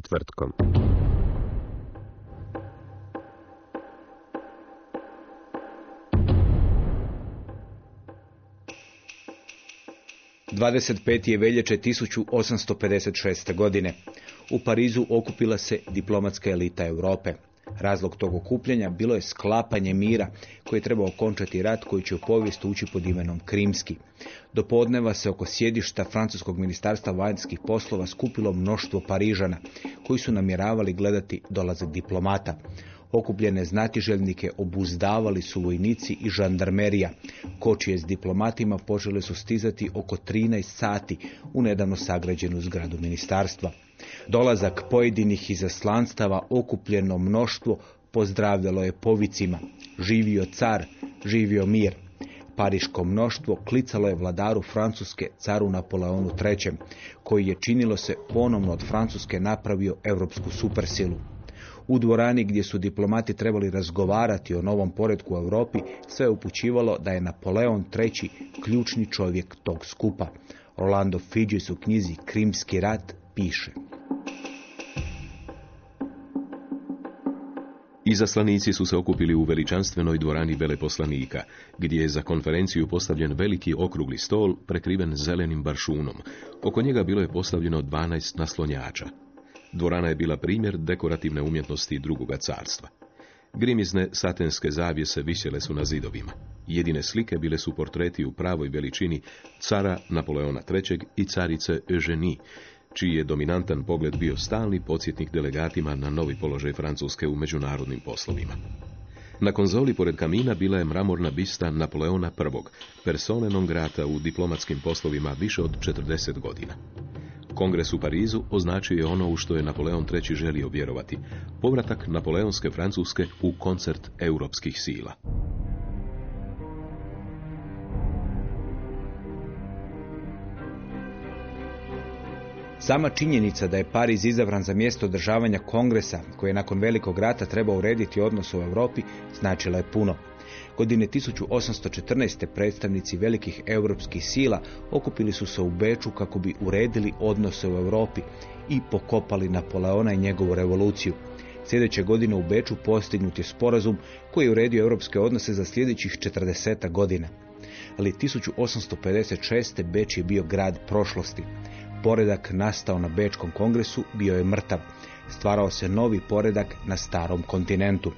Četvrtkom. Dvadeset pet je veljače 1856. godine. U Parizu okupila se diplomatska elita Europe. Razlog tog okupljanja bilo je sklapanje mira koji je trebao okončati rat koji će u povijest ući pod imenom Krimski. Do podneva se oko sjedišta Francuskog ministarstva vanjskih poslova skupilo mnoštvo Parižana koji su namjeravali gledati dolazak diplomata. Okupljene znatiželjnike obuzdavali su vojnici i žandarmerija. Kočije s diplomatima počele su stizati oko 13 sati u nedavno sagrađenu zgradu ministarstva. Dolazak pojedinih izaslanstava okupljeno mnoštvo pozdravljalo je povicima. Živio car, živio mir. Pariško mnoštvo klicalo je vladaru Francuske caru Napoleonu III, koji je činilo se ponovno od Francuske napravio europsku supersilu. U dvorani gdje su diplomati trebali razgovarati o novom poredku u Europi, sve je upućivalo da je Napoleon III ključni čovjek tog skupa. Rolando Fidges u knjizi Krimski rat piše. Izaslanici su se okupili u veličanstvenoj dvorani veleposlanika, gdje je za konferenciju postavljen veliki okrugli stol prekriven zelenim baršunom. Oko njega bilo je postavljeno 12 naslonjača. Dvorana je bila primjer dekorativne umjetnosti drugoga carstva. Grimizne satenske zavjese visjele su na zidovima. Jedine slike bile su portreti u pravoj veličini cara Napoleona III. i carice Eugenie, čiji je dominantan pogled bio stalni podsjetnik delegatima na novi položaj Francuske u međunarodnim poslovima. Na konzoli pored kamina bila je mramorna bista Napoleona I, persone non grata u diplomatskim poslovima više od 40 godina. Kongres u Parizu označio je ono u što je Napoleon III. želio vjerovati, povratak Napoleonske Francuske u koncert europskih sila. Sama činjenica da je Pariz izabran za mjesto održavanja kongresa, koji je nakon velikog rata trebao urediti odnose u Europi, značila je puno. Godine 1814. predstavnici velikih europskih sila okupili su se u Beču kako bi uredili odnose u Europi i pokopali Napoleona i njegovu revoluciju. Sljedeće godine u Beču postignut je sporazum koji je uredio europske odnose za sljedećih 40 godina. Ali 1856. Beč je bio grad prošlosti. Poredak nastao na Bečkom kongresu bio je mrtav. Stvarao se novi poredak na starom kontinentu.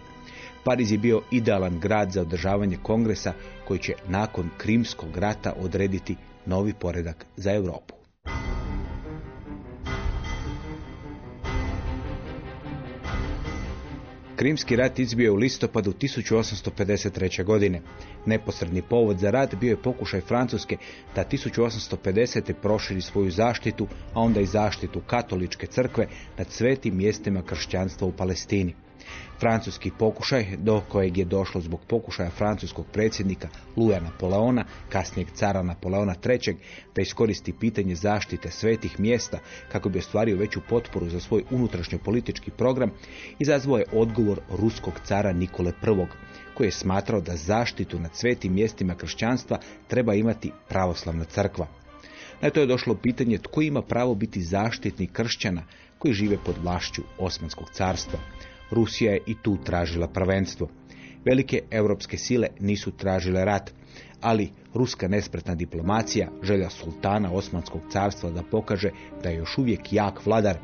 Pariz je bio idealan grad za održavanje kongresa koji će nakon Krimskog rata odrediti novi poredak za Europu. Krimski rat izbio je u listopadu 1853. godine. Neposredni povod za rat bio je pokušaj Francuske da 1850. proširi svoju zaštitu, a onda i zaštitu katoličke crkve nad svetim mjestima kršćanstva u Palestini. Francuski pokušaj, do kojeg je došlo zbog pokušaja francuskog predsjednika Luja Napoleona, kasnijeg cara Napoleona III, da iskoristi pitanje zaštite svetih mjesta kako bi ostvario veću potporu za svoj unutrašnjo politički program, izazvao je odgovor ruskog cara Nikole I, koji je smatrao da zaštitu nad svetim mjestima kršćanstva treba imati pravoslavna crkva. Na to je došlo pitanje tko ima pravo biti zaštitnik kršćana koji žive pod vlašću Osmanskog carstva. Rusija je i tu tražila prvenstvo. Velike europske sile nisu tražile rat, ali ruska nespretna diplomacija, želja sultana Osmanskog carstva da pokaže da je još uvijek jak vladar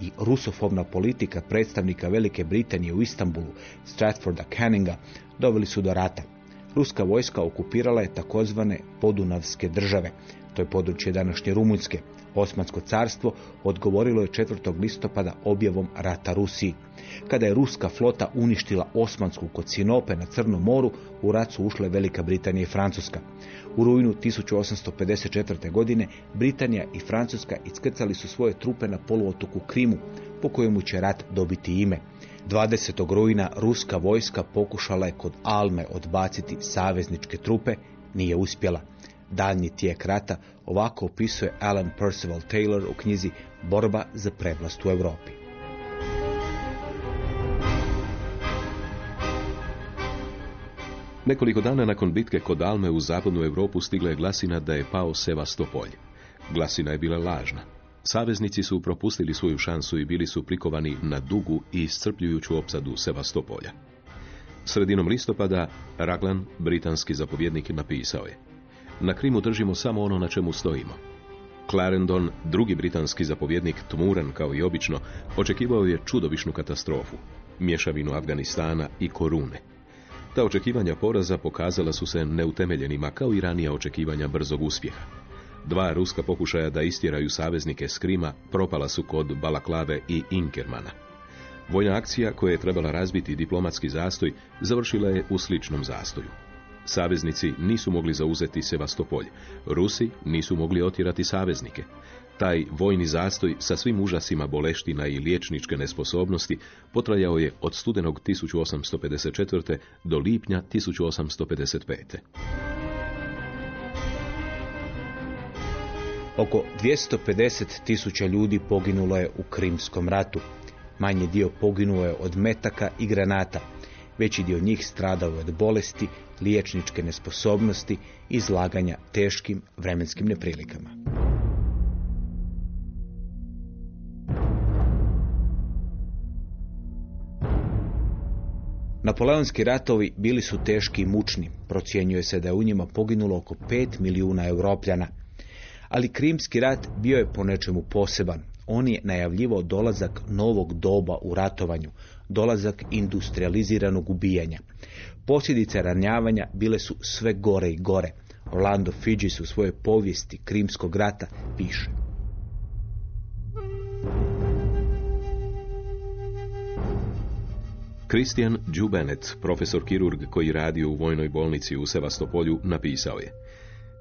i rusofobna politika predstavnika Velike Britanije u Istanbulu, Stratforda Canninga, doveli su do rata. Ruska vojska okupirala je takozvane podunavske države, to je područje današnje Rumunjske. Osmansko carstvo odgovorilo je 4. listopada objavom rata Rusiji. Kada je ruska flota uništila Osmansku kod Sinope na Crnom moru, u rat su ušle Velika Britanija i Francuska. U rujnu 1854. godine Britanija i Francuska iskrcali su svoje trupe na poluotoku Krimu, po kojemu će rat dobiti ime. 20. rujna ruska vojska pokušala je kod Alme odbaciti savezničke trupe, nije uspjela. Daljnji tijek rata ovako opisuje Alan Percival Taylor u knjizi Borba za prevlast u Europi. Nekoliko dana nakon bitke kod Alme u zapadnu Europu stigla je glasina da je pao Sevastopolj. Glasina je bila lažna. Saveznici su propustili svoju šansu i bili su prikovani na dugu i iscrpljujuću opsadu Sevastopolja. Sredinom listopada Raglan, britanski zapovjednik, napisao je Na Krimu držimo samo ono na čemu stojimo. Clarendon, drugi britanski zapovjednik, tmuran kao i obično, očekivao je čudovišnu katastrofu, mješavinu Afganistana i Korune. Ta očekivanja poraza pokazala su se neutemeljenima kao i ranija očekivanja brzog uspjeha. Dva ruska pokušaja da istjeraju saveznike s Krima propala su kod Balaklave i Inkermana. Vojna akcija koja je trebala razbiti diplomatski zastoj završila je u sličnom zastoju. Saveznici nisu mogli zauzeti Sevastopolj, Rusi nisu mogli otjerati saveznike. Taj vojni zastoj sa svim užasima boleština i liječničke nesposobnosti potrajao je od studenog 1854. do lipnja 1855. Oko 250 tisuća ljudi poginulo je u Krimskom ratu. Manji dio poginuo je od metaka i granata. Veći dio njih stradao je od bolesti, liječničke nesposobnosti i izlaganja teškim vremenskim neprilikama. Napoleonski ratovi bili su teški i mučni. Procjenjuje se da je u njima poginulo oko 5 milijuna europljana. Ali Krimski rat bio je po nečemu poseban. On je najavljivao dolazak novog doba u ratovanju, dolazak industrializiranog ubijanja. Posljedice ranjavanja bile su sve gore i gore. Orlando Fidžis u svojoj povijesti Krimskog rata piše. Christian Djubenet, profesor kirurg koji radio u vojnoj bolnici u Sevastopolju, napisao je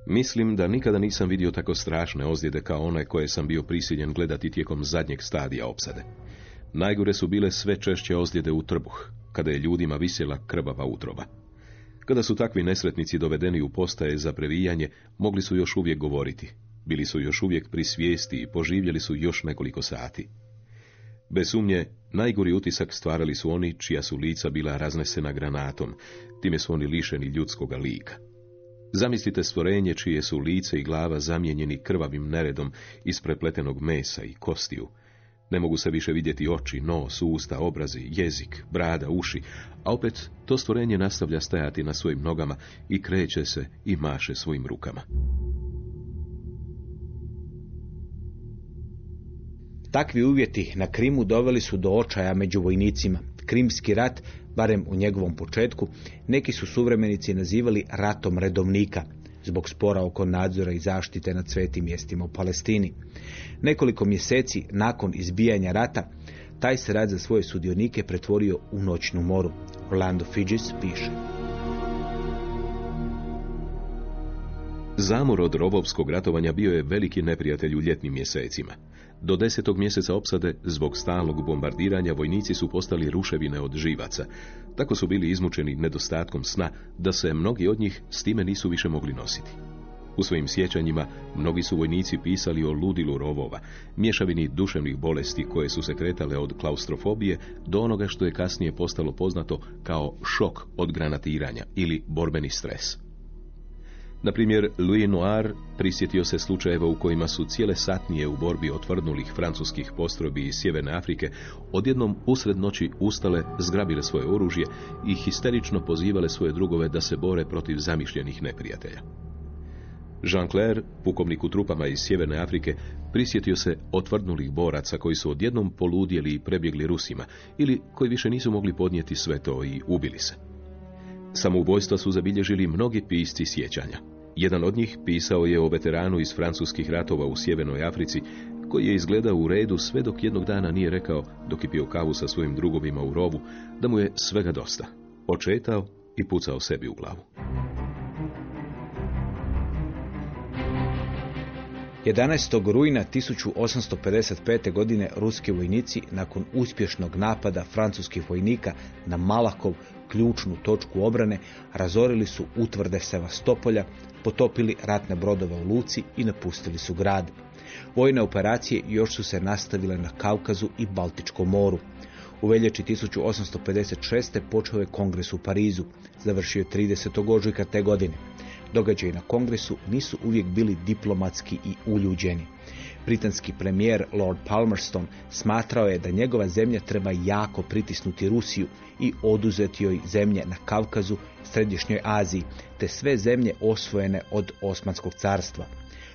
Mislim da nikada nisam vidio tako strašne ozljede kao one koje sam bio prisiljen gledati tijekom zadnjeg stadija opsade. Najgore su bile sve češće ozljede u trbuh, kada je ljudima visjela krvava utroba. Kada su takvi nesretnici dovedeni u postaje za previjanje, mogli su još uvijek govoriti. Bili su još uvijek pri svijesti i poživjeli su još nekoliko sati. Bez sumnje, najgori utisak stvarali su oni čija su lica bila raznesena granatom, time su oni lišeni ljudskoga lika. Zamislite stvorenje čije su lice i glava zamijenjeni krvavim neredom iz prepletenog mesa i kostiju. Ne mogu se više vidjeti oči, nos, usta, obrazi, jezik, brada, uši, a opet to stvorenje nastavlja stajati na svojim nogama i kreće se i maše svojim rukama. Takvi uvjeti na Krimu doveli su do očaja među vojnicima. Krimski rat, barem u njegovom početku, neki su suvremenici nazivali ratom redovnika, zbog spora oko nadzora i zaštite na svetim mjestima u Palestini. Nekoliko mjeseci nakon izbijanja rata, taj se rad za svoje sudionike pretvorio u noćnu moru. Orlando Fidžis piše. Zamor od robovskog ratovanja bio je veliki neprijatelj u ljetnim mjesecima. Do desetog mjeseca opsade, zbog stalnog bombardiranja, vojnici su postali ruševine od živaca. Tako su bili izmučeni nedostatkom sna, da se mnogi od njih s time nisu više mogli nositi. U svojim sjećanjima mnogi su vojnici pisali o ludilu rovova, mješavini duševnih bolesti koje su se kretale od klaustrofobije do onoga što je kasnije postalo poznato kao šok od granatiranja ili borbeni stres. Na primjer, Louis Noir prisjetio se slučajeva u kojima su cijele satnije u borbi otvrdnulih francuskih postrobi iz Sjeverne Afrike odjednom usred noći ustale, zgrabile svoje oružje i histerično pozivale svoje drugove da se bore protiv zamišljenih neprijatelja. Jean Claire, pukovnik u trupama iz Sjeverne Afrike, prisjetio se otvrdnulih boraca koji su odjednom poludjeli i prebjegli Rusima ili koji više nisu mogli podnijeti sve to i ubili se. Samoubojstva su zabilježili mnogi pisci sjećanja. Jedan od njih pisao je o veteranu iz francuskih ratova u Sjevernoj Africi, koji je izgledao u redu sve dok jednog dana nije rekao, dok je pio kavu sa svojim drugovima u rovu, da mu je svega dosta. Očetao i pucao sebi u glavu. 11. rujna 1855. godine ruski vojnici nakon uspješnog napada francuskih vojnika na Malakov ključnu točku obrane razorili su utvrde Sevastopolja, potopili ratne brodove u Luci i napustili su grad. Vojne operacije još su se nastavile na Kaukazu i Baltičkom moru. U veljači 1856. počeo je kongres u Parizu, završio je 30. ožujka te godine. Događaji na kongresu nisu uvijek bili diplomatski i uljuđeni. Britanski premijer Lord Palmerston smatrao je da njegova zemlja treba jako pritisnuti Rusiju i oduzeti joj zemlje na Kavkazu, Središnjoj Aziji, te sve zemlje osvojene od Osmanskog carstva.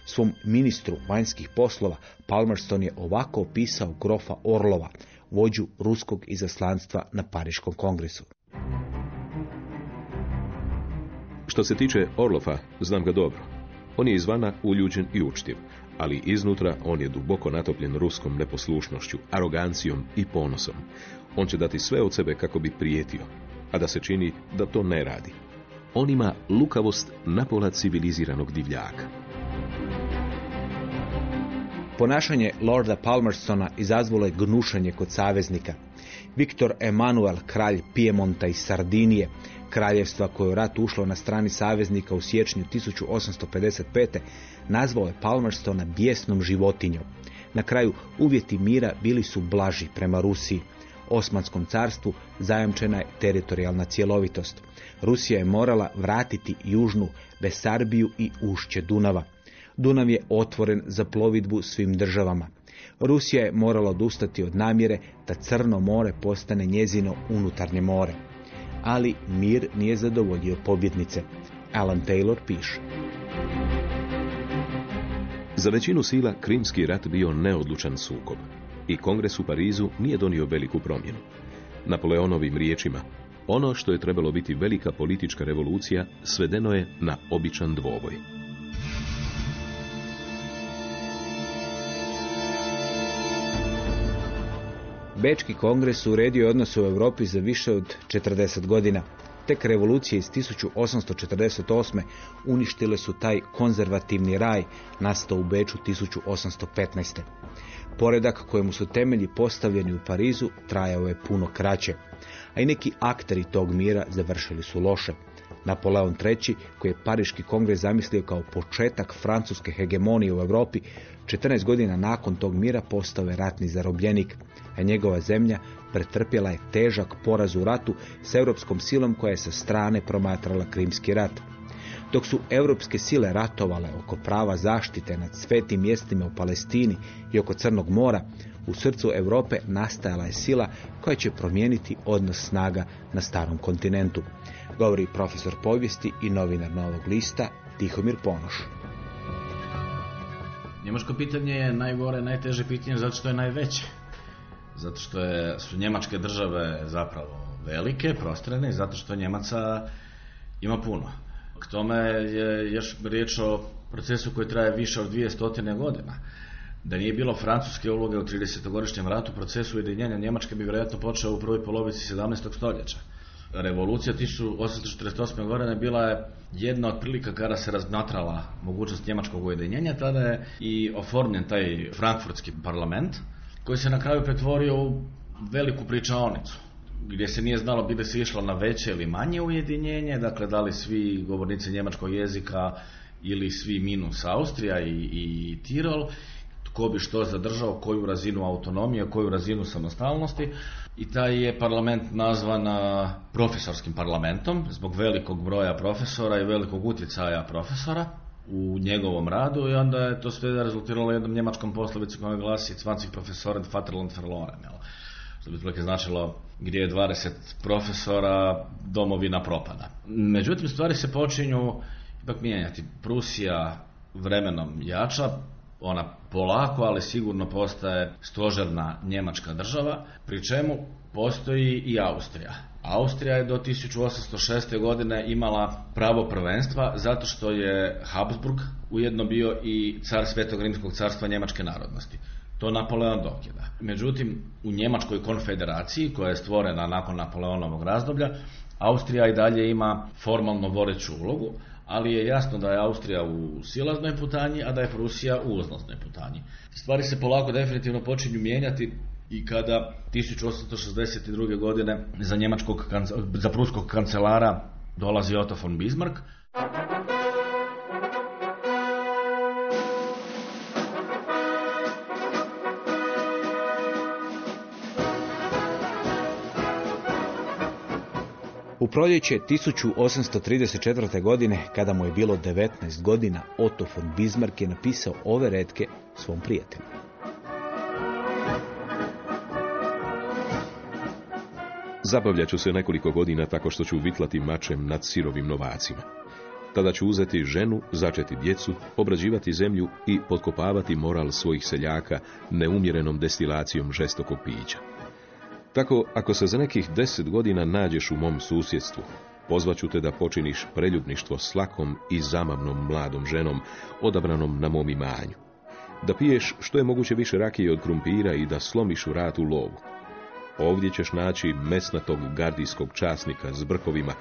Svom ministru vanjskih poslova Palmerston je ovako opisao grofa Orlova, vođu ruskog izaslanstva na Pariškom kongresu. Što se tiče Orlofa, znam ga dobro. On je izvana uljuđen i učtiv, ali iznutra on je duboko natopljen ruskom neposlušnošću, arogancijom i ponosom. On će dati sve od sebe kako bi prijetio, a da se čini da to ne radi. On ima lukavost napola civiliziranog divljaka. Ponašanje Lorda Palmerstona izazvalo je gnušanje kod saveznika. Viktor Emanuel, kralj Piemonta i Sardinije, kraljevstva koje je u rat ušlo na strani saveznika u siječnju 1855. nazvao je Palmerstona bijesnom životinjom. Na kraju uvjeti mira bili su blaži prema Rusiji. Osmanskom carstvu zajamčena je teritorijalna cjelovitost. Rusija je morala vratiti južnu Besarbiju i ušće Dunava. Dunav je otvoren za plovidbu svim državama. Rusija je morala odustati od namjere da Crno more postane njezino unutarnje more. Ali mir nije zadovoljio pobjednice. Alan Taylor piše. Za većinu sila Krimski rat bio neodlučan sukob i kongres u Parizu nije donio veliku promjenu. Napoleonovim riječima, ono što je trebalo biti velika politička revolucija svedeno je na običan dvoboj. Bečki kongres uredio odnose u Europi za više od 40 godina. Tek revolucije iz 1848. uništile su taj konzervativni raj nastao u Beču 1815. Poredak kojemu su temelji postavljeni u Parizu trajao je puno kraće, a i neki akteri tog mira završili su loše. Napoleon III, koji je Pariški kongres zamislio kao početak francuske hegemonije u Europi, 14 godina nakon tog mira postao je ratni zarobljenik, a njegova zemlja pretrpjela je težak poraz u ratu s europskom silom koja je sa strane promatrala Krimski rat. Dok su europske sile ratovale oko prava zaštite nad svetim mjestima u Palestini i oko Crnog mora, u srcu Europe nastajala je sila koja će promijeniti odnos snaga na starom kontinentu, govori profesor povijesti i novinar Novog lista Tihomir Ponoš. Njemačko pitanje je najgore, najteže pitanje zato što je najveće. Zato što je, su njemačke države zapravo velike, prostrane i zato što Njemaca ima puno. K tome je još riječ o procesu koji traje više od dvije stotine godina. Da nije bilo francuske uloge u 30-godišnjem ratu, procesu ujedinjenja Njemačke bi vjerojatno počeo u prvoj polovici 17. stoljeća. Revolucija 1848. godine bila je jedna od prilika kada se razmatrala mogućnost njemačkog ujedinjenja, tada je i oformljen taj frankfurtski parlament, koji se na kraju pretvorio u veliku pričaonicu gdje se nije znalo bi se išlo na veće ili manje ujedinjenje, dakle da li svi govornici njemačkog jezika ili svi minus Austrija i, i Tirol, tko bi što zadržao, koju razinu autonomije, koju razinu samostalnosti i taj je parlament nazvan profesorskim parlamentom zbog velikog broja profesora i velikog utjecaja profesora u njegovom radu i onda je to sve rezultiralo jednom njemačkom poslovicom koja glasi 20 profesoren Vaterland verloren. Jel? Što bi značilo gdje je 20 profesora, domovina propada. Međutim, stvari se počinju ipak mijenjati. Prusija vremenom jača, ona polako, ali sigurno postaje stožerna njemačka država, pri čemu postoji i Austrija. Austrija je do 1806. godine imala pravo prvenstva zato što je Habsburg ujedno bio i car Svetog Rimskog carstva njemačke narodnosti. To Napoleon dokida. Međutim, u Njemačkoj konfederaciji, koja je stvorena nakon Napoleonovog razdoblja, Austrija i dalje ima formalno voreću ulogu, ali je jasno da je Austrija u silaznoj putanji, a da je Prusija u uzlaznoj putanji. Stvari se polako definitivno počinju mijenjati i kada 1862. godine za njemačkog za pruskog kancelara dolazi Otto von Bismarck proljeće 1834. godine, kada mu je bilo 19 godina, Otto von Bismarck je napisao ove redke svom prijatelju. Zabavljat ću se nekoliko godina tako što ću vitlati mačem nad sirovim novacima. Tada ću uzeti ženu, začeti djecu, obrađivati zemlju i potkopavati moral svojih seljaka neumjerenom destilacijom žestokog pića. Tako, ako se za nekih deset godina nađeš u mom susjedstvu, pozvaću te da počiniš preljubništvo s lakom i zamavnom mladom ženom, odabranom na mom imanju. Da piješ što je moguće više rakije od krumpira i da slomiš u ratu lovu. Ovdje ćeš naći mesnatog gardijskog časnika s brkovima,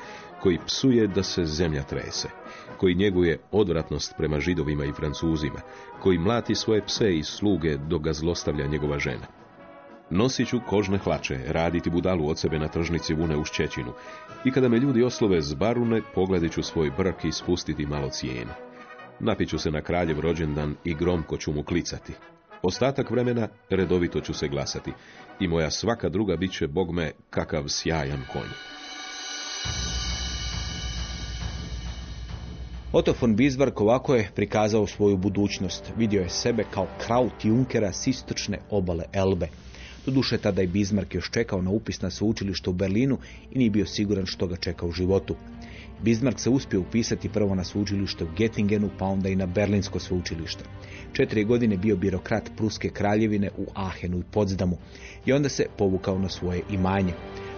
koji psuje da se zemlja trese, koji njeguje odvratnost prema židovima i francuzima, koji mlati svoje pse i sluge dok ga zlostavlja njegova žena. Nosit ću kožne hlače, raditi budalu od sebe na tržnici vune u šćećinu. I kada me ljudi oslove z barune, pogledit ću svoj brk i spustiti malo cijenu. Napit ću se na kraljev rođendan i gromko ću mu klicati. Ostatak vremena redovito ću se glasati. I moja svaka druga bit će, bog me, kakav sjajan konj. Otto von Bismarck ovako je prikazao svoju budućnost. Vidio je sebe kao kraut Junkera s istočne obale Elbe. Doduše tada i Bismarck još čekao na upis na sveučilište u Berlinu i nije bio siguran što ga čeka u životu. Bismarck se uspio upisati prvo na sveučilište u Göttingenu, pa onda i na Berlinsko sveučilište. Četiri godine bio birokrat Pruske kraljevine u Ahenu i Potsdamu i onda se povukao na svoje imanje.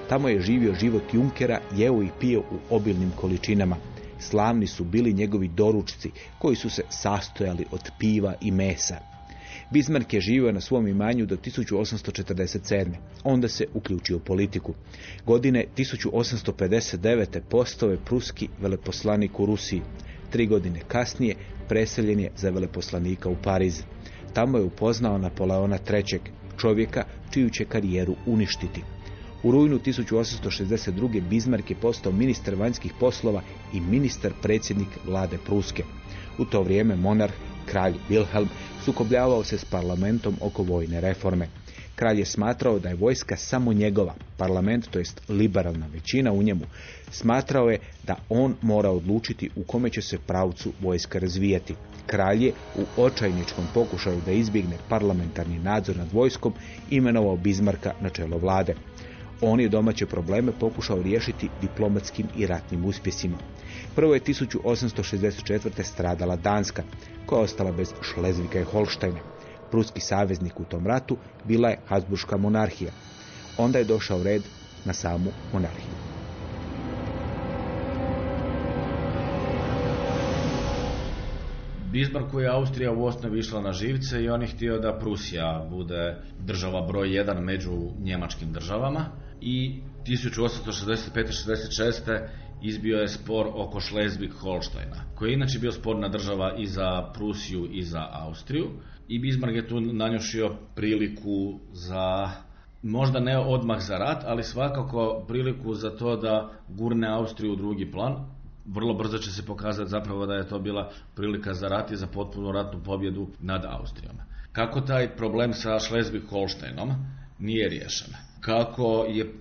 Tamo je živio život Junkera, jeo i pio u obilnim količinama. Slavni su bili njegovi doručci koji su se sastojali od piva i mesa. Bismarck je živio na svom imanju do 1847. Onda se uključio u politiku. Godine 1859. postao je pruski veleposlanik u Rusiji. Tri godine kasnije preseljen je za veleposlanika u Pariz. Tamo je upoznao Napoleona III. čovjeka čiju će karijeru uništiti. U rujnu 1862. Bismarck je postao ministar vanjskih poslova i ministar predsjednik vlade Pruske. U to vrijeme monarh, kralj Wilhelm, sukobljavao se s parlamentom oko vojne reforme. Kralj je smatrao da je vojska samo njegova, parlament, to jest liberalna većina u njemu, smatrao je da on mora odlučiti u kome će se pravcu vojska razvijati. Kralj je u očajničkom pokušaju da izbjegne parlamentarni nadzor nad vojskom imenovao Bizmarka na čelo vlade. On je domaće probleme pokušao riješiti diplomatskim i ratnim uspjesima. Prvo je 1864. stradala Danska, koja je ostala bez Šlezvika i Holštajna. Pruski saveznik u tom ratu bila je Habsburška monarhija. Onda je došao red na samu monarhiju. Bismarcku je Austrija u osnovi išla na živce i on je htio da Prusija bude država broj jedan među njemačkim državama i 1865-66 izbio je spor oko Schleswig-Holsteina, koji je inače bio sporna država i za Prusiju i za Austriju. I Bismarck je tu nanjušio priliku za, možda ne odmah za rat, ali svakako priliku za to da gurne Austriju u drugi plan. Vrlo brzo će se pokazati zapravo da je to bila prilika za rat i za potpunu ratnu pobjedu nad Austrijom. Kako taj problem sa Schleswig-Holsteinom nije riješen? Kako je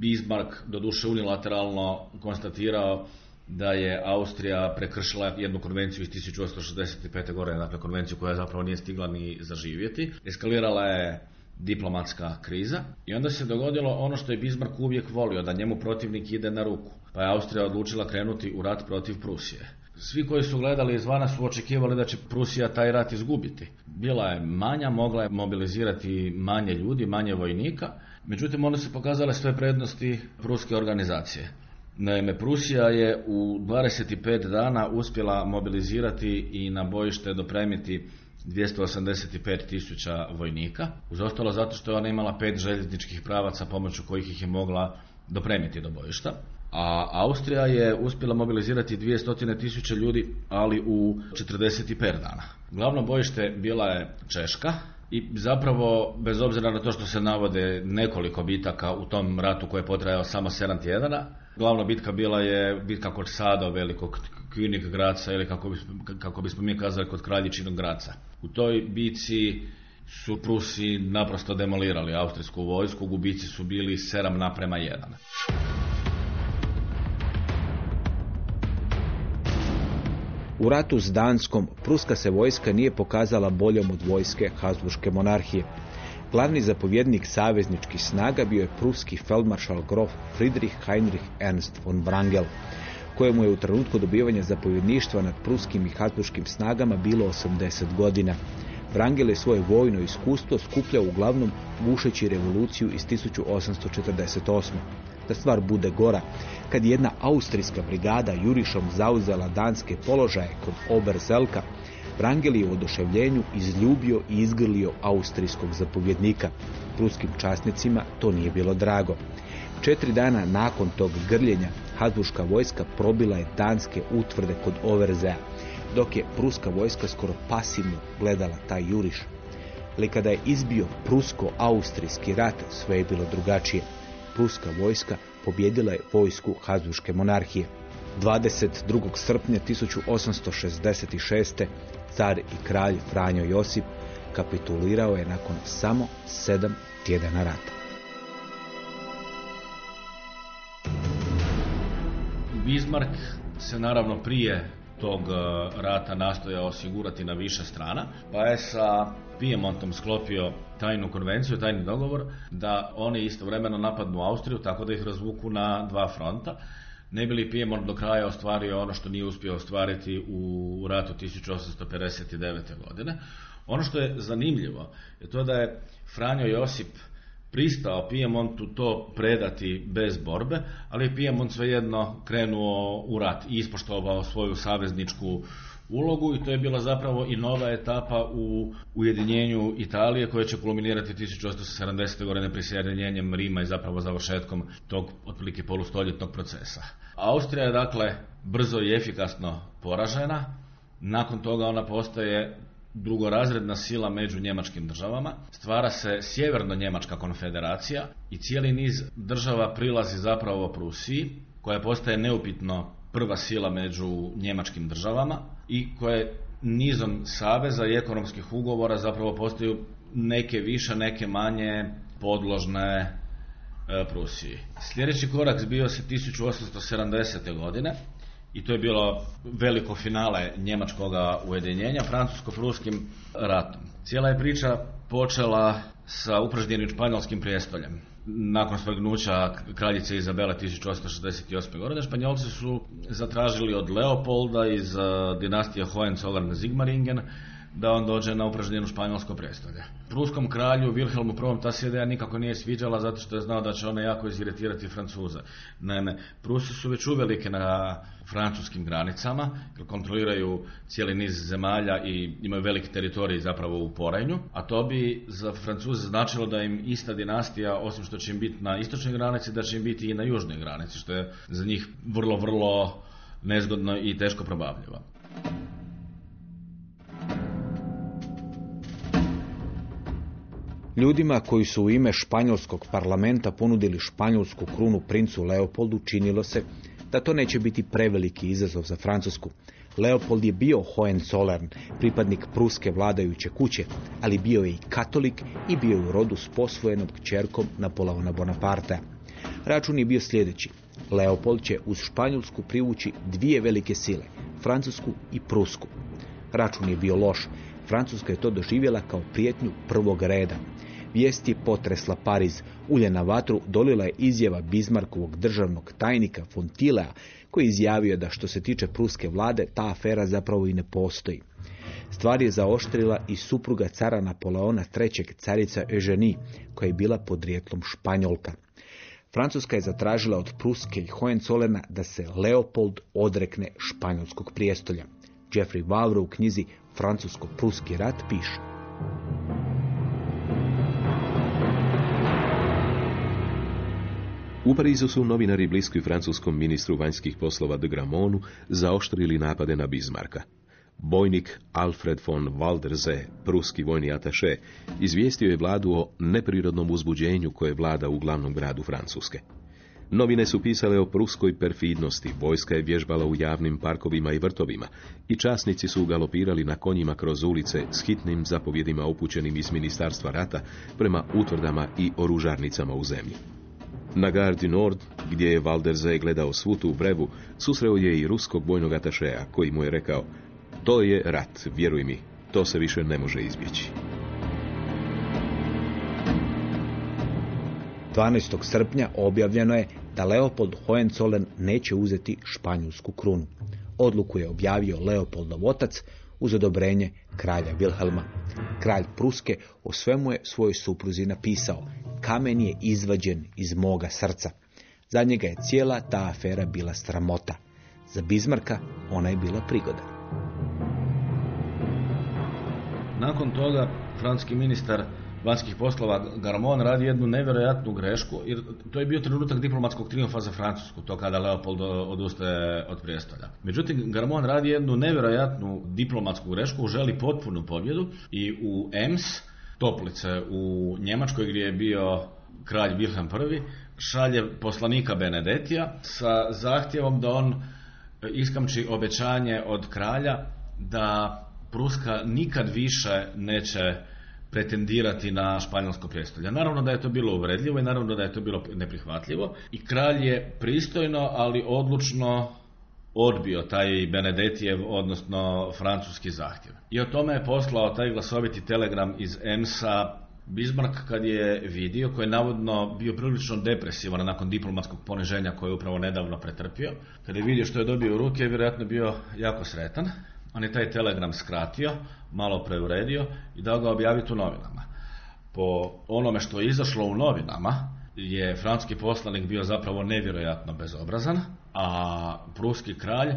Bismarck doduše unilateralno konstatirao da je Austrija prekršila jednu konvenciju iz 1865. godine, dakle konvenciju koja zapravo nije stigla ni zaživjeti. Eskalirala je diplomatska kriza i onda se dogodilo ono što je Bismarck uvijek volio, da njemu protivnik ide na ruku. Pa je Austrija odlučila krenuti u rat protiv Prusije. Svi koji su gledali izvana su očekivali da će Prusija taj rat izgubiti. Bila je manja, mogla je mobilizirati manje ljudi, manje vojnika, međutim onda su pokazale sve prednosti pruske organizacije. Naime, Prusija je u 25 dana uspjela mobilizirati i na bojište dopremiti 285 tisuća vojnika, uz ostalo zato što je ona imala pet željezničkih pravaca pomoću kojih ih je mogla dopremiti do bojišta. A Austrija je uspjela mobilizirati 200 tisuća ljudi, ali u 45 dana. Glavno bojište bila je Češka, i zapravo, bez obzira na to što se navode nekoliko bitaka u tom ratu koji je potrajao samo 7 tjedana, glavna bitka bila je bitka kod Sada velikog König Graca ili kako bismo, kako bismo mi kazali kod Kraljičinog Graca. U toj bici su Prusi naprosto demolirali austrijsku vojsku, gubici su bili 7 naprema 1. U ratu s Danskom pruska se vojska nije pokazala boljom od vojske Habsburške monarhije. Glavni zapovjednik savezničkih snaga bio je pruski feldmaršal grof Friedrich Heinrich Ernst von Wrangel, kojemu je u trenutku dobivanja zapovjedništva nad pruskim i habsburškim snagama bilo 80 godina. Wrangel je svoje vojno iskustvo skupljao uglavnom gušeći revoluciju iz 1848 da stvar bude gora, kad je jedna austrijska brigada jurišom zauzela danske položaje kod Oberselka, Wrangel je u oduševljenju izljubio i izgrlio austrijskog zapovjednika. Pruskim časnicima to nije bilo drago. Četiri dana nakon tog grljenja Habsburška vojska probila je danske utvrde kod Overzea, dok je pruska vojska skoro pasivno gledala taj juriš. Ali kada je izbio prusko-austrijski rat, sve je bilo drugačije. Pruska vojska pobjedila je vojsku Habsburške monarhije. 22. srpnja 1866. car i kralj Franjo Josip kapitulirao je nakon samo sedam tjedana rata. Bismarck se naravno prije tog e, rata nastojao osigurati na više strana, pa je sa Piemontom sklopio tajnu konvenciju, tajni dogovor, da oni istovremeno napadnu Austriju, tako da ih razvuku na dva fronta. Ne bi li Piemont do kraja ostvario ono što nije uspio ostvariti u ratu 1859. godine. Ono što je zanimljivo je to da je Franjo Josip pristao Pijemontu to predati bez borbe, ali je svejedno krenuo u rat i ispoštovao svoju savezničku ulogu i to je bila zapravo i nova etapa u ujedinjenju Italije koja će kulminirati 1870. godine prisjedinjenjem Rima i zapravo završetkom tog otprilike polustoljetnog procesa. Austrija je dakle brzo i efikasno poražena, nakon toga ona postaje drugorazredna sila među njemačkim državama, stvara se sjeverno-njemačka konfederacija i cijeli niz država prilazi zapravo Prusiji, koja postaje neupitno prva sila među njemačkim državama i koje nizom saveza i ekonomskih ugovora zapravo postaju neke više, neke manje podložne e, Prusiji. Sljedeći korak bio se 1870. godine i to je bilo veliko finale njemačkog ujedinjenja francusko-pruskim ratom. Cijela je priča počela sa upražnjenim španjolskim prijestoljem. Nakon svrgnuća kraljice Izabele 1868. godine Španjolci su zatražili od Leopolda iz dinastije Hohenzollern-Sigmaringen da on dođe na upražnjenu španjolsko prestolje. Pruskom kralju Wilhelmu I ta se ideja nikako nije sviđala zato što je znao da će ona jako iziritirati Francuza. Naime, Prusi su već uvelike na francuskim granicama, jer kontroliraju cijeli niz zemalja i imaju veliki teritorij zapravo u Porajnju, a to bi za Francuze značilo da im ista dinastija, osim što će im biti na istočnoj granici, da će im biti i na južnoj granici, što je za njih vrlo, vrlo nezgodno i teško probavljivo. Ljudima koji su u ime španjolskog parlamenta ponudili španjolsku krunu princu Leopoldu činilo se da to neće biti preveliki izazov za Francusku. Leopold je bio Hohenzollern, pripadnik pruske vladajuće kuće, ali bio je i katolik i bio je u rodu s posvojenom kćerkom Napoleona Bonaparte. Račun je bio sljedeći. Leopold će uz Španjolsku privući dvije velike sile, Francusku i Prusku. Račun je bio loš. Francuska je to doživjela kao prijetnju prvog reda. Vijest je potresla Pariz. Ulje na vatru dolila je izjava Bismarckovog državnog tajnika Fontilea, koji je izjavio da što se tiče pruske vlade, ta afera zapravo i ne postoji. Stvar je zaoštrila i supruga cara Napoleona III. carica Eugenie, koja je bila podrijetlom Španjolka. Francuska je zatražila od Pruske i Hohenzollena da se Leopold odrekne španjolskog prijestolja. Jeffrey Valro u knjizi Francusko-Pruski rat piše. U Parizu su novinari bliski francuskom ministru vanjskih poslova de Gramonu zaoštrili napade na Bismarka. Bojnik Alfred von Walderze, pruski vojni ataše, izvijestio je vladu o neprirodnom uzbuđenju koje vlada u glavnom gradu Francuske. Novine su pisale o pruskoj perfidnosti, vojska je vježbala u javnim parkovima i vrtovima i časnici su galopirali na konjima kroz ulice s hitnim zapovjedima upućenim iz ministarstva rata prema utvrdama i oružarnicama u zemlji. Na Gardi Nord, gdje je Valderze gledao svu tu brevu, susreo je i ruskog bojnog atašeja, koji mu je rekao, to je rat, vjeruj mi, to se više ne može izbjeći. 12. srpnja objavljeno je da Leopold Hohenzollern neće uzeti španjolsku krunu. Odluku je objavio Leopoldov otac uz odobrenje kralja Wilhelma. Kralj Pruske o svemu je svojoj supruzi napisao kamen je izvađen iz moga srca. Za njega je cijela ta afera bila stramota. Za Bizmarka ona je bila prigoda. Nakon toga, francuski ministar vanjskih poslova Garmon radi jednu nevjerojatnu grešku, jer to je bio trenutak diplomatskog triumfa za Francusku, to kada Leopold odustaje od prijestolja. Međutim, Garmon radi jednu nevjerojatnu diplomatsku grešku, želi potpunu pobjedu i u Ems, Toplice u Njemačkoj gdje je bio kralj Wilhelm I, šalje poslanika Benedetija sa zahtjevom da on iskamči obećanje od kralja da Pruska nikad više neće pretendirati na španjolsko prijestolje. Naravno da je to bilo uvredljivo i naravno da je to bilo neprihvatljivo i kralj je pristojno, ali odlučno odbio taj Benedetijev, odnosno francuski zahtjev. I o tome je poslao taj glasoviti telegram iz EMSA Bismarck kad je vidio, koji je navodno bio prilično depresivan nakon diplomatskog poniženja koje je upravo nedavno pretrpio, kad je vidio što je dobio u ruke, je vjerojatno bio jako sretan. On je taj telegram skratio, malo preuredio i dao ga objaviti u novinama. Po onome što je izašlo u novinama, je francuski poslanik bio zapravo nevjerojatno bezobrazan, a pruski kralj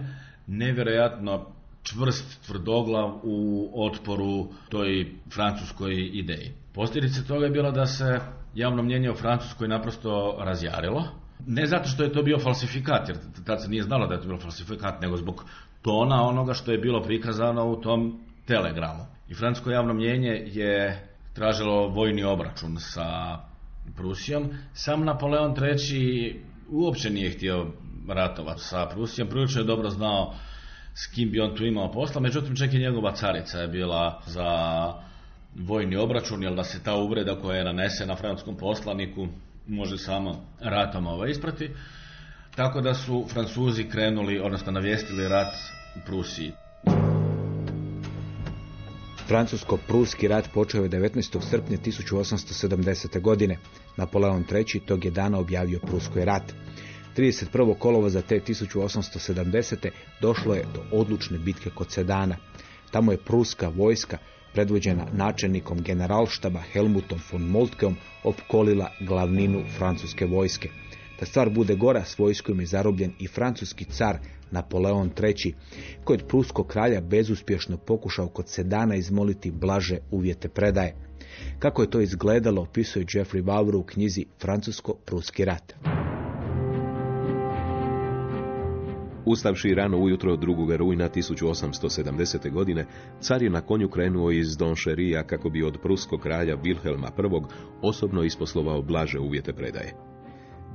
nevjerojatno čvrst, tvrdoglav u otporu toj francuskoj ideji. Posljedice toga je bilo da se javno mnjenje u Francuskoj naprosto razjarilo. Ne zato što je to bio falsifikat, jer tad se nije znalo da je to bilo falsifikat, nego zbog tona onoga što je bilo prikazano u tom telegramu. I francusko javno mnjenje je tražilo vojni obračun sa Prusijom. Sam Napoleon III uopće nije htio ratovati sa Prusijom, prilično je dobro znao s kim bi on tu imao posla, međutim čak i njegova carica je bila za vojni obračun, jer da se ta uvreda koja je nanesena francuskom poslaniku može samo ratom ovo isprati. Tako da su Francuzi krenuli, odnosno navijestili rat u Prusiji. Francusko-pruski rat počeo je 19. srpnja 1870. godine. Napoleon III. tog je dana objavio Pruskoj rat. 31. kolova za te 1870. došlo je do odlučne bitke kod Sedana. Tamo je pruska vojska, predvođena načelnikom generalštaba Helmutom von Moltkeom, opkolila glavninu francuske vojske. Da stvar bude gora, s vojskom je zarobljen i francuski car Napoleon III, koji od pruskog kralja bezuspješno pokušao kod Sedana izmoliti blaže uvjete predaje. Kako je to izgledalo, opisuje Jeffrey Bauer u knjizi Francusko-pruski rat. Ustavši rano ujutro 2. rujna 1870. godine, car je na konju krenuo iz Donšerija kako bi od pruskog kralja Wilhelma I osobno isposlovao blaže uvjete predaje.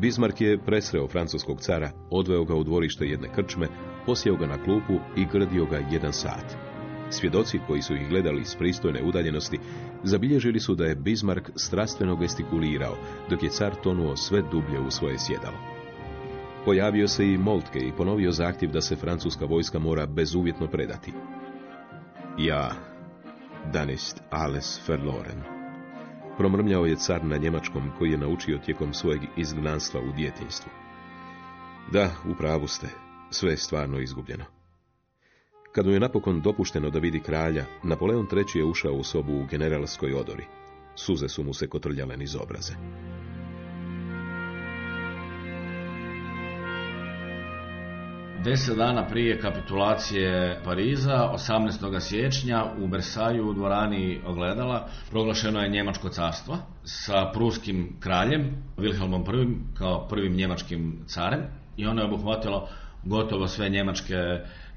Bismarck je presreo francuskog cara, odveo ga u dvorište jedne krčme, posjeo ga na klupu i grdio ga jedan sat. Svjedoci koji su ih gledali s pristojne udaljenosti zabilježili su da je Bismarck strastveno gestikulirao, dok je car tonuo sve dublje u svoje sjedalo. Pojavio se i Moltke i ponovio zahtjev da se francuska vojska mora bezuvjetno predati. Ja, danist alles verloren. Promrmljao je car na njemačkom koji je naučio tijekom svojeg izgnanstva u djetinjstvu. Da, u pravu ste, sve je stvarno izgubljeno. Kad mu je napokon dopušteno da vidi kralja, Napoleon III je ušao u sobu u generalskoj odori. Suze su mu se kotrljale niz obraze. Deset dana prije kapitulacije Pariza, 18. siječnja u Bersaju u dvorani ogledala proglašeno je Njemačko carstvo sa pruskim kraljem Wilhelmom I kao prvim njemačkim carem i ono je obuhvatilo gotovo sve njemačke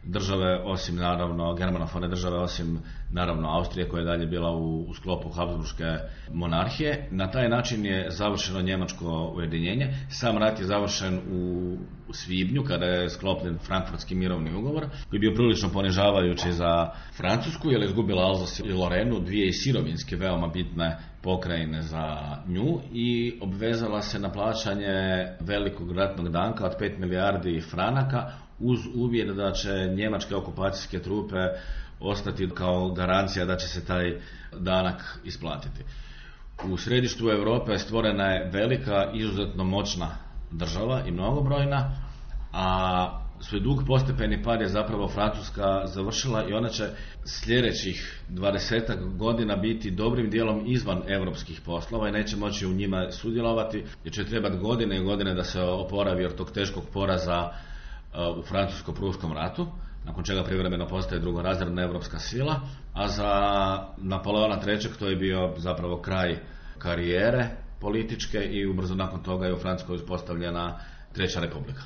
države osim naravno germanofone države osim naravno Austrije koja je dalje bila u, u sklopu Habsburgske monarhije. Na taj način je završeno njemačko ujedinjenje. Sam rat je završen u, u svibnju kada je sklopljen Frankfurtski mirovni ugovor koji je bio prilično ponižavajući za Francusku jer je izgubila Alzas i Lorenu, dvije sirovinske veoma bitne pokrajine za nju i obvezala se na plaćanje velikog ratnog danka od 5 milijardi franaka uz uvjet da će njemačke okupacijske trupe ostati kao garancija da će se taj danak isplatiti. U središtu Europe stvorena je velika, izuzetno moćna država i mnogobrojna, a svoj dug postepeni pad je zapravo Francuska završila i ona će sljedećih dvadesetak godina biti dobrim dijelom izvan europskih poslova i neće moći u njima sudjelovati jer će trebati godine i godine da se oporavi od tog teškog poraza u francusko-pruskom ratu, nakon čega privremeno postaje drugorazredna evropska sila, a za Napoleona III. to je bio zapravo kraj karijere političke i ubrzo nakon toga je u Francuskoj uspostavljena Treća republika.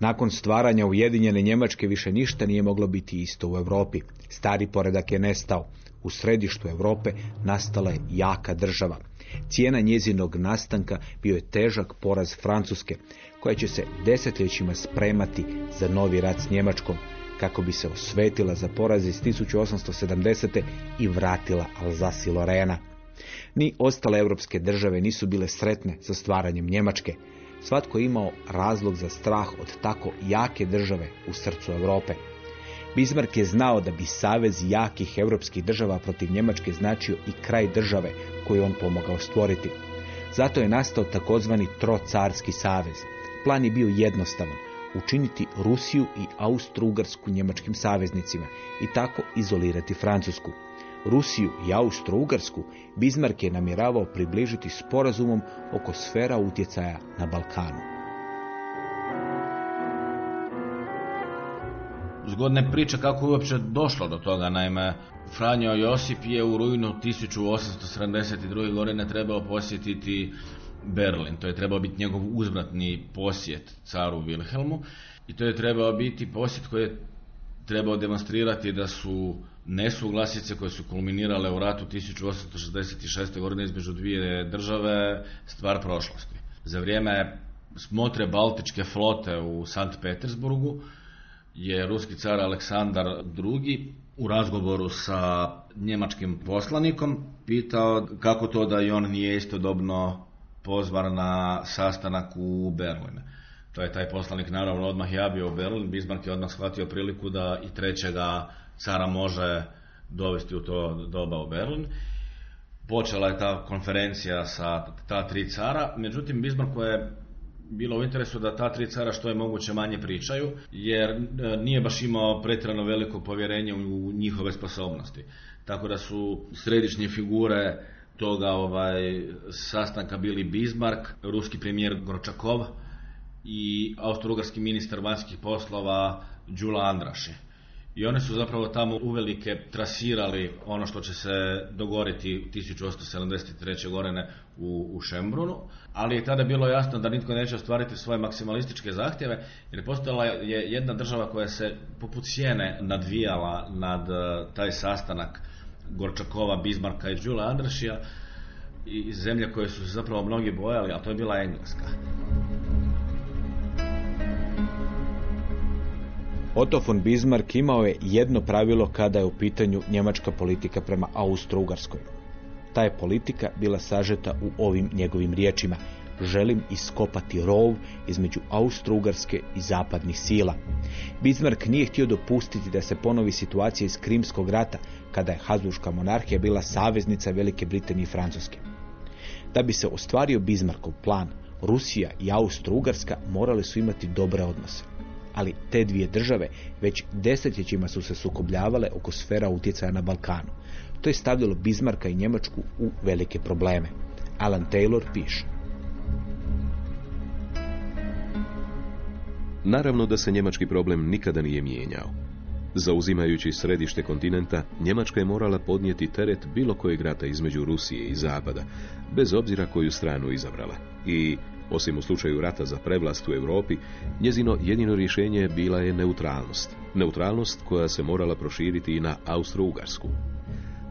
Nakon stvaranja Ujedinjene Njemačke više ništa nije moglo biti isto u Europi. Stari poredak je nestao. U središtu Europe nastala je jaka država. Cijena njezinog nastanka bio je težak poraz Francuske, koja će se desetljećima spremati za novi rat s Njemačkom, kako bi se osvetila za poraz iz 1870. i vratila Alzasi Lorena. Ni ostale europske države nisu bile sretne sa stvaranjem Njemačke. Svatko imao razlog za strah od tako jake države u srcu Europe. Bismarck je znao da bi savez jakih europskih država protiv Njemačke značio i kraj države koju on pomogao stvoriti. Zato je nastao takozvani trocarski savez. Plan je bio jednostavan, učiniti Rusiju i Austro-Ugarsku njemačkim saveznicima i tako izolirati Francusku. Rusiju i Austro-Ugarsku Bismarck je namjeravao približiti sporazumom oko sfera utjecaja na Balkanu. Zgodne priče kako je uopće došlo do toga, naime, Franjo Josip je u rujnu 1872. godine trebao posjetiti Berlin. To je trebao biti njegov uzvratni posjet caru Wilhelmu i to je trebao biti posjet koji je trebao demonstrirati da su nesuglasice koje su kulminirale u ratu 1866. godine između dvije države stvar prošlosti. Za vrijeme smotre Baltičke flote u Sankt Petersburgu je ruski car Aleksandar II u razgovoru sa njemačkim poslanikom pitao kako to da i on nije istodobno pozvan na sastanak u Berlin. To je taj poslanik naravno odmah javio u Berlin, Bismarck je odmah shvatio priliku da i trećega cara može dovesti u to doba u Berlin. Počela je ta konferencija sa ta tri cara, međutim Bismarcku je bilo u interesu da ta tri cara što je moguće manje pričaju, jer e, nije baš imao pretjerano veliko povjerenje u njihove sposobnosti. Tako da su središnje figure toga ovaj sastanka bili Bismarck, ruski premijer Gorčakov i austrougarski ministar vanjskih poslova Đula Andraši. I one su zapravo tamo uvelike trasirali ono što će se dogoditi 1873. godine u, u Šembrunu, ali je tada bilo jasno da nitko neće ostvariti svoje maksimalističke zahtjeve, jer postojala je jedna država koja se poput sjene nadvijala nad uh, taj sastanak Gorčakova, Bismarka i Đula Andrašija, i zemlje koje su se zapravo mnogi bojali, a to je bila Engleska. Otto von Bismarck imao je jedno pravilo kada je u pitanju njemačka politika prema Austro-Ugarskoj. Ta je politika bila sažeta u ovim njegovim riječima. Želim iskopati rov između Austro-Ugarske i zapadnih sila. Bismarck nije htio dopustiti da se ponovi situacija iz Krimskog rata, kada je Habsburška monarhija bila saveznica Velike Britanije i Francuske. Da bi se ostvario Bismarckov plan, Rusija i Austro-Ugarska morali su imati dobre odnose. Ali te dvije države već desetljećima su se sukobljavale oko sfera utjecaja na Balkanu. To je stavljalo Bismarcka i Njemačku u velike probleme. Alan Taylor piše. Naravno da se njemački problem nikada nije mijenjao. Zauzimajući središte kontinenta, Njemačka je morala podnijeti teret bilo kojeg rata između Rusije i Zapada, bez obzira koju stranu izabrala. I, osim u slučaju rata za prevlast u Europi, njezino jedino rješenje bila je neutralnost. Neutralnost koja se morala proširiti i na Austro-Ugarsku.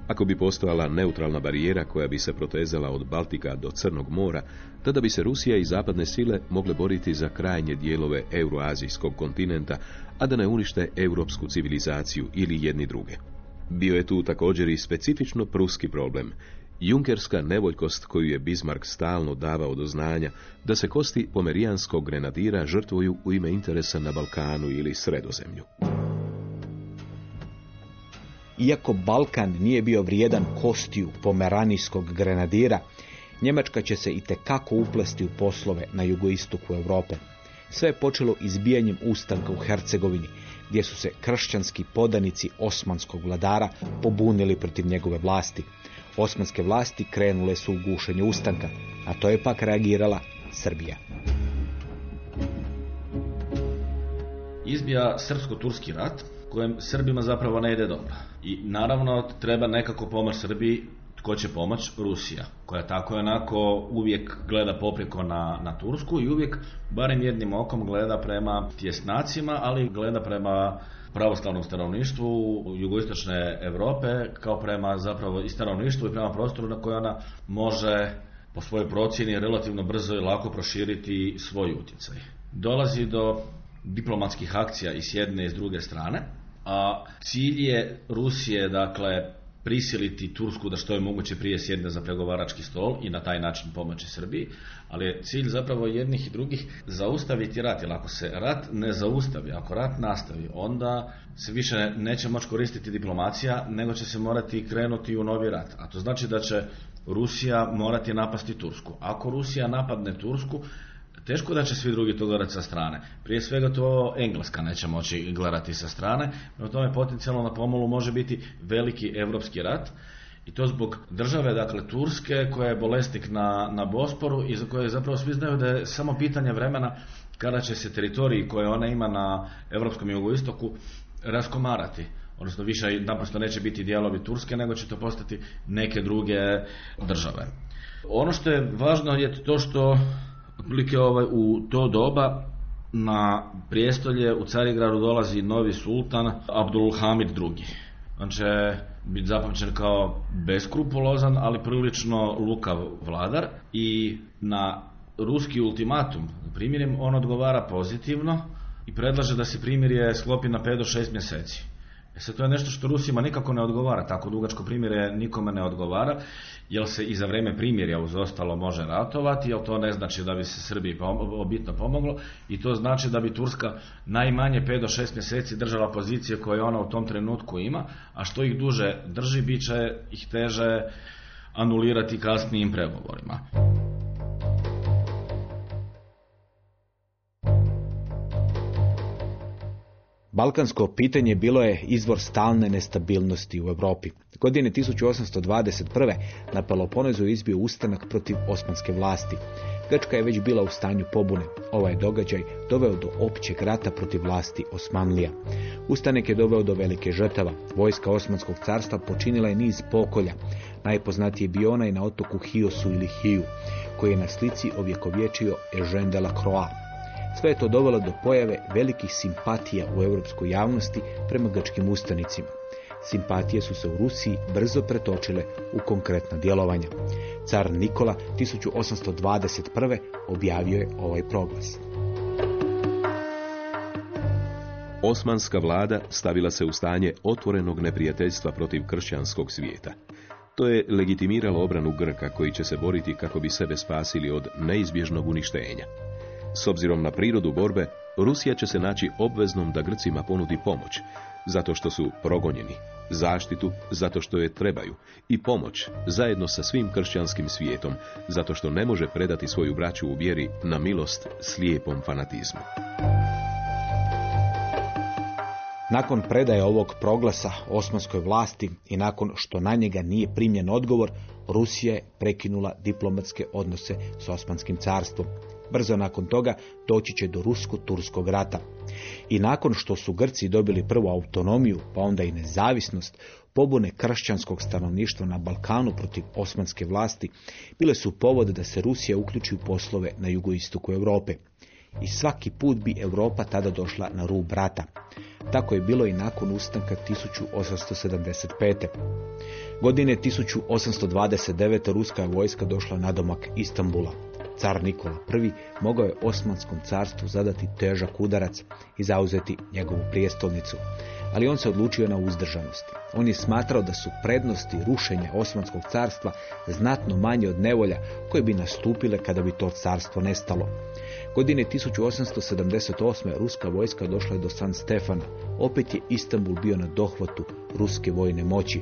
Ako bi postojala neutralna barijera koja bi se protezala od Baltika do Crnog mora, tada bi se Rusija i zapadne sile mogle boriti za krajnje dijelove euroazijskog kontinenta, a da ne unište europsku civilizaciju ili jedni druge. Bio je tu također i specifično pruski problem. Junkerska nevoljkost koju je Bismarck stalno davao do znanja da se kosti pomerijanskog grenadira žrtvuju u ime interesa na Balkanu ili Sredozemlju. Iako Balkan nije bio vrijedan kostiju pomeranijskog grenadira, Njemačka će se i tekako uplesti u poslove na jugoistoku Europe. Sve je počelo izbijanjem ustanka u Hercegovini, gdje su se kršćanski podanici osmanskog vladara pobunili protiv njegove vlasti. Osmanske vlasti krenule su u gušenje ustanka, a to je pak reagirala Srbija. Izbija srpsko-turski rat, kojem Srbima zapravo ne ide dobro. I naravno treba nekako pomoć Srbiji, tko će pomoć? Rusija, koja tako je onako uvijek gleda popreko na, na Tursku i uvijek barem jednim okom gleda prema tjesnacima, ali gleda prema pravoslavnom stanovništvu jugoistočne Europe kao prema zapravo i stanovništvu i prema prostoru na koje ona može po svojoj procjeni relativno brzo i lako proširiti svoj utjecaj. Dolazi do diplomatskih akcija i s jedne i s druge strane, a cilj je Rusije, dakle, prisiliti Tursku da što je moguće prije sjedne za pregovarački stol i na taj način pomoći Srbiji, ali je cilj zapravo jednih i drugih zaustaviti rat, jer ako se rat ne zaustavi, ako rat nastavi, onda se više neće moći koristiti diplomacija, nego će se morati krenuti u novi rat. A to znači da će Rusija morati napasti Tursku. Ako Rusija napadne Tursku, Teško da će svi drugi to gledati sa strane. Prije svega to Engleska neće moći gledati sa strane, no tome potencijalno na pomolu može biti veliki europski rat i to zbog države, dakle Turske, koja je bolesnik na, na Bosporu i za koje zapravo svi znaju da je samo pitanje vremena kada će se teritoriji koje ona ima na europskom jugoistoku raskomarati. Odnosno više naprosto neće biti dijelovi Turske, nego će to postati neke druge države. Ono što je važno je to što otprilike ovaj, u to doba na prijestolje u Carigradu dolazi novi sultan Abdulhamid II. On će biti zapamćen kao beskrupulozan, ali prilično lukav vladar i na ruski ultimatum primjerjem on odgovara pozitivno i predlaže da se primirje sklopi na 5 do 6 mjeseci. E sad to je nešto što Rusima nikako ne odgovara, tako dugačko primjere nikome ne odgovara, jer se i za vrijeme primjerja uz ostalo može ratovati, jer to ne znači da bi se Srbiji bitno pomoglo? I to znači da bi Turska najmanje 5 do 6 mjeseci držala pozicije koje ona u tom trenutku ima, a što ih duže drži, bit će ih teže anulirati kasnijim pregovorima. Balkansko pitanje bilo je izvor stalne nestabilnosti u Europi. Godine 1821. na Peloponezu izbio ustanak protiv osmanske vlasti. Grčka je već bila u stanju pobune. Ovaj događaj doveo do općeg rata protiv vlasti Osmanlija. Ustanak je doveo do velike žrtava. Vojska Osmanskog carstva počinila je niz pokolja. Najpoznatiji je bio onaj na otoku Hiosu ili Hiju, koji je na slici ovjekovječio Eugène de Croix. Sve je to dovelo do pojave velikih simpatija u europskoj javnosti prema grčkim ustanicima. simpatije su se u Rusiji brzo pretočile u konkretna djelovanja. Car Nikola 1821. objavio je ovaj proglas. Osmanska vlada stavila se u stanje otvorenog neprijateljstva protiv kršćanskog svijeta. To je legitimiralo obranu Grka koji će se boriti kako bi sebe spasili od neizbježnog uništenja. S obzirom na prirodu borbe, Rusija će se naći obveznom da Grcima ponudi pomoć, zato što su progonjeni, zaštitu zato što je trebaju i pomoć zajedno sa svim kršćanskim svijetom, zato što ne može predati svoju braću u vjeri na milost slijepom fanatizmu. Nakon predaje ovog proglasa osmanskoj vlasti i nakon što na njega nije primljen odgovor, Rusija je prekinula diplomatske odnose s Osmanskim carstvom. Brzo nakon toga doći će do rusko-turskog rata. I nakon što su Grci dobili prvu autonomiju, pa onda i nezavisnost, pobune kršćanskog stanovništva na Balkanu protiv osmanske vlasti bile su povod da se Rusija uključi u poslove na jugoistoku Europe. I svaki put bi Europa tada došla na rub rata. Tako je bilo i nakon ustanka 1875. Godine 1829. ruska vojska došla na domak Istambula. Car Nikola I mogao je Osmanskom carstvu zadati težak udarac i zauzeti njegovu prijestolnicu. Ali on se odlučio na uzdržanost. On je smatrao da su prednosti rušenja Osmanskog carstva znatno manje od nevolja koje bi nastupile kada bi to carstvo nestalo. Godine 1878. ruska vojska došla je do San Stefana. Opet je Istanbul bio na dohvatu ruske vojne moći.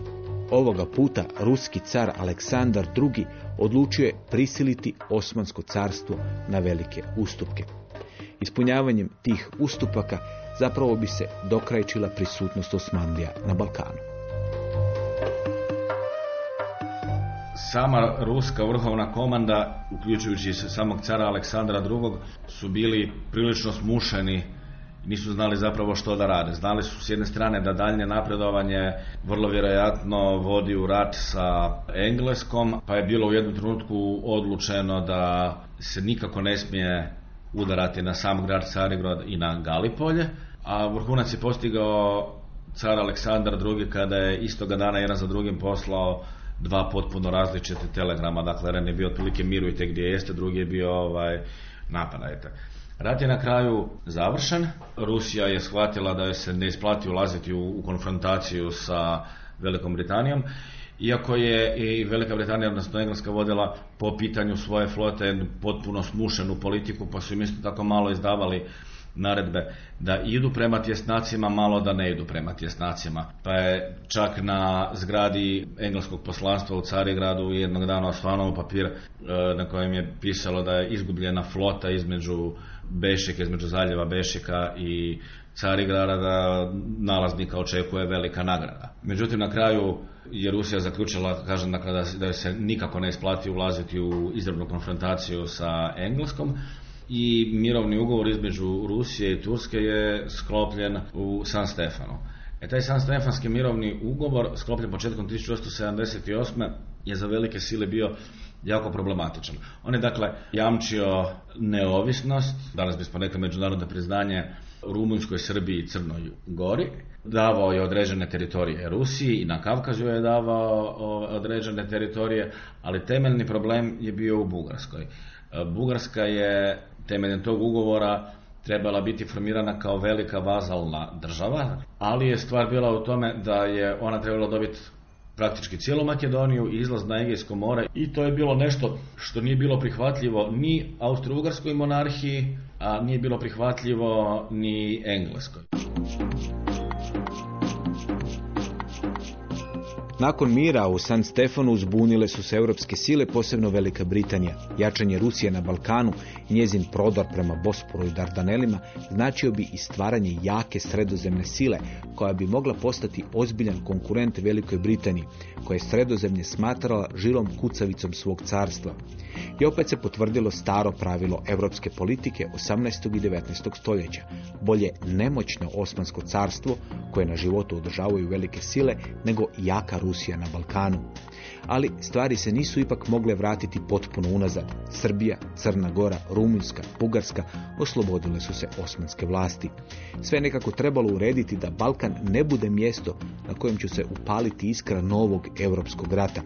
Ovoga puta ruski car Aleksandar II. odlučio je prisiliti Osmansko carstvo na velike ustupke. Ispunjavanjem tih ustupaka zapravo bi se dokrajčila prisutnost Osmanlija na Balkanu. Sama ruska vrhovna komanda, uključujući se samog cara Aleksandra II, su bili prilično smušeni nisu znali zapravo što da rade. Znali su s jedne strane da daljnje napredovanje vrlo vjerojatno vodi u rat sa Engleskom, pa je bilo u jednom trenutku odlučeno da se nikako ne smije udarati na sam grad Carigrad i na Galipolje, a vrhunac je postigao car Aleksandar II kada je istoga dana jedan za drugim poslao dva potpuno različite telegrama, dakle jedan je bio otprilike mirujte gdje jeste, drugi je bio ovaj, napadajte. Rat je na kraju završen. Rusija je shvatila da je se ne isplati ulaziti u, u konfrontaciju sa Velikom Britanijom, iako je i Velika Britanija, odnosno Engleska, vodila po pitanju svoje flote potpuno smušenu politiku, pa su im isto tako malo izdavali naredbe da idu prema tjesnacima, malo da ne idu prema tjesnacima. Pa je čak na zgradi engleskog poslanstva u Carigradu jednog dana osvanuo papir e, na kojem je pisalo da je izgubljena flota između Bešika, između zaljeva Bešika i Carigrada da nalaznika očekuje velika nagrada. Međutim, na kraju je Rusija zaključila, kažem, dakle, da, da se nikako ne isplati ulaziti u izravnu konfrontaciju sa Engleskom i mirovni ugovor između Rusije i Turske je sklopljen u San Stefanu. E taj San Stefanski mirovni ugovor, sklopljen početkom 1878. je za velike sile bio jako problematičan. On je dakle jamčio neovisnost, danas bismo rekli međunarodno priznanje Rumunjskoj, Srbiji i Crnoj Gori, davao je određene teritorije Rusiji i na Kavkazu je davao određene teritorije, ali temeljni problem je bio u Bugarskoj. Bugarska je temeljem tog ugovora trebala biti formirana kao velika vazalna država, ali je stvar bila u tome da je ona trebala dobiti praktički cijelu Makedoniju i izlaz na Egejsko more i to je bilo nešto što nije bilo prihvatljivo ni Austro-Ugarskoj monarhiji, a nije bilo prihvatljivo ni Engleskoj. Nakon mira u San Stefanu uzbunile su se europske sile, posebno Velika Britanija. Jačanje Rusije na Balkanu i njezin prodor prema Bosporu i Dardanelima značio bi i stvaranje jake sredozemne sile koja bi mogla postati ozbiljan konkurent Velikoj Britaniji, koja je sredozemlje smatrala žilom kucavicom svog carstva. I opet se potvrdilo staro pravilo europske politike 18. i 19. stoljeća. Bolje nemoćno osmansko carstvo koje na životu održavaju velike sile nego jaka Rusija na Balkanu. Ali stvari se nisu ipak mogle vratiti potpuno unazad. Srbija, Crna Gora, Rumunjska, Bugarska oslobodile su se osmanske vlasti. Sve nekako trebalo urediti da Balkan ne bude mjesto na kojem će se upaliti iskra novog europskog rata.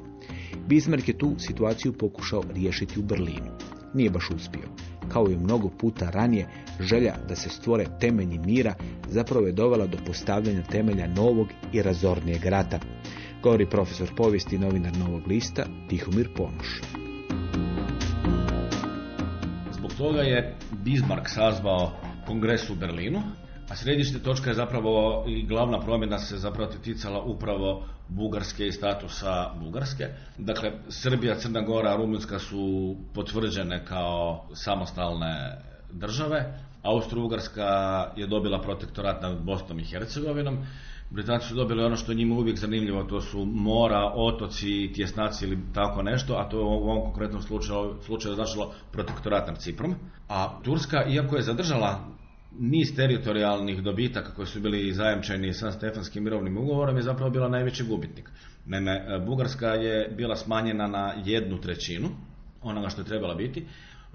Bismarck je tu situaciju pokušao riješiti u Berlinu. Nije baš uspio. Kao i mnogo puta ranije, želja da se stvore temelji mira zapravo je dovela do postavljanja temelja novog i razornijeg rata. Govori profesor povijesti novinar Novog lista Tihomir Ponoš. Zbog toga je Bismarck sazvao kongres u Berlinu, a središte točka je zapravo i glavna promjena se zapravo ticala upravo Bugarske i statusa Bugarske. Dakle, Srbija, Crna Gora, Rumunjska su potvrđene kao samostalne države. Austro-Ugarska je dobila protektorat nad Bosnom i Hercegovinom. Britanci su dobili ono što njima uvijek zanimljivo, to su mora, otoci, tjesnaci ili tako nešto, a to je u ovom konkretnom slučaju, slučaju značilo protektorat nad Ciprom. A Turska, iako je zadržala niz teritorijalnih dobitaka koji su bili zajamčeni sa Stefanskim mirovnim ugovorom je zapravo bila najveći gubitnik. Naime, Bugarska je bila smanjena na jednu trećinu onoga što je trebala biti.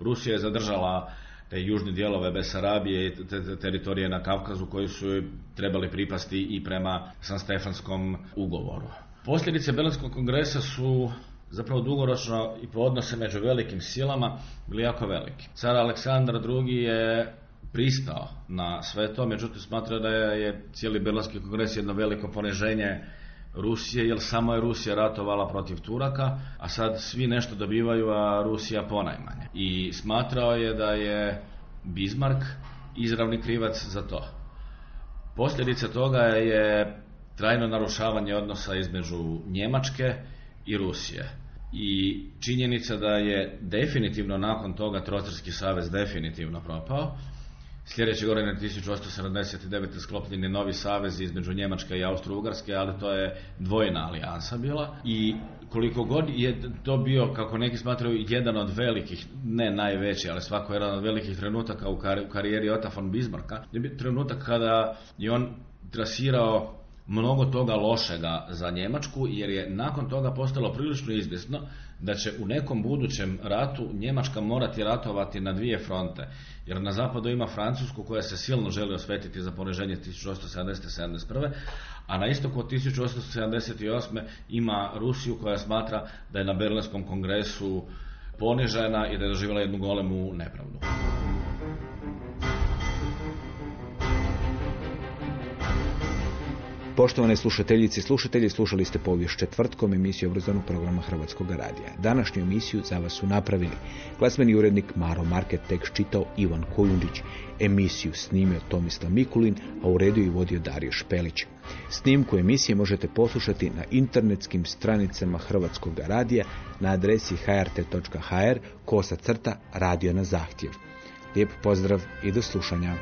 Rusija je zadržala te južne dijelove Besarabije i te teritorije na Kavkazu koji su trebali pripasti i prema San Stefanskom ugovoru. Posljedice Berlinskog kongresa su zapravo dugoročno i po odnose među velikim silama bili jako veliki. Car Aleksandar II je pristao na sve to, međutim smatra da je cijeli Berlinski kongres jedno veliko poniženje Rusije, jer samo je Rusija ratovala protiv Turaka, a sad svi nešto dobivaju, a Rusija ponajmanje. I smatrao je da je Bismarck izravni krivac za to. Posljedica toga je trajno narušavanje odnosa između Njemačke i Rusije. I činjenica da je definitivno nakon toga Trocarski savez definitivno propao, Sljedeće godine 1879. sklopljen je novi savez između Njemačke i Austro-Ugarske, ali to je dvojna alijansa bila i koliko god je to bio, kako neki smatraju, jedan od velikih, ne najveći, ali svako jedan od velikih trenutaka u karijeri Ota von Bismarcka, je bio trenutak kada je on trasirao mnogo toga lošega za Njemačku, jer je nakon toga postalo prilično izvjesno da će u nekom budućem ratu Njemačka morati ratovati na dvije fronte. Jer na zapadu ima Francusku koja se silno želi osvetiti za poniženje 1870-71. A na istoku od 1878. ima Rusiju koja smatra da je na Berlinskom kongresu ponižena i da je doživjela jednu golemu nepravdu. Poštovane slušateljice i slušatelji, slušali ste povijest četvrtkom emisiju obrazovnog programa Hrvatskog radija. Današnju emisiju za vas su napravili glasmeni urednik Maro Market, tekst čitao Ivan Kojundić, emisiju snimio Tomislav Mikulin, a u redu i vodio Dario Špelić. Snimku emisije možete poslušati na internetskim stranicama Hrvatskog radija na adresi hrt.hr kosa crta radio na zahtjev. Lijep pozdrav i do slušanja.